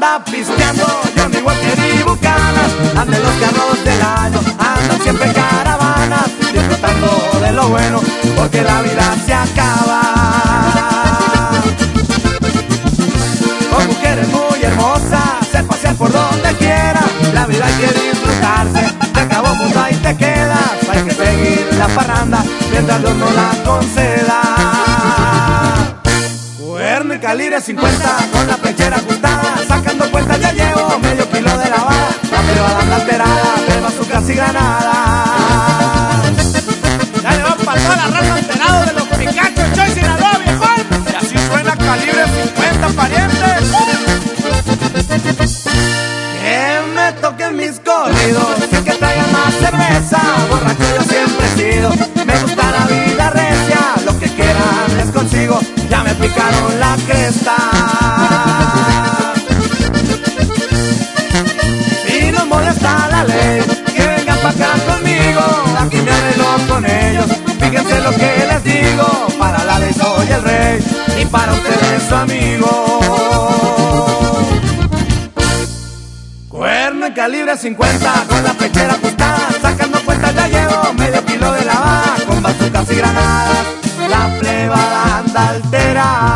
anda pisteando, Johnny Walker y Bucanas, anden los carros del año, andan siempre caravanas, disfrutando de lo bueno, porque la vida se acaba. Con mujeres muy hermosas, se pasean por donde quiera, la vida hay que disfrutarse, te acabó mundo ahí te quedas, hay que seguir la parranda, mientras Dios no la conceda. Cuerno y calibre 50 con la pechera toda la raza enterado de los Picachos, Choy Sinaloa, viejón. Y así suena calibre 50, parientes. Que me toquen mis corridos que traigan más cerveza, borracho yo siempre he sido, me gusta la vida recia, lo que quieran les consigo, ya me picaron la cresta. Calibre 50 con la pechera ajustada, sacando cuentas ya llevo medio kilo de lavada con bazucas y granadas, la plebada anda alterada.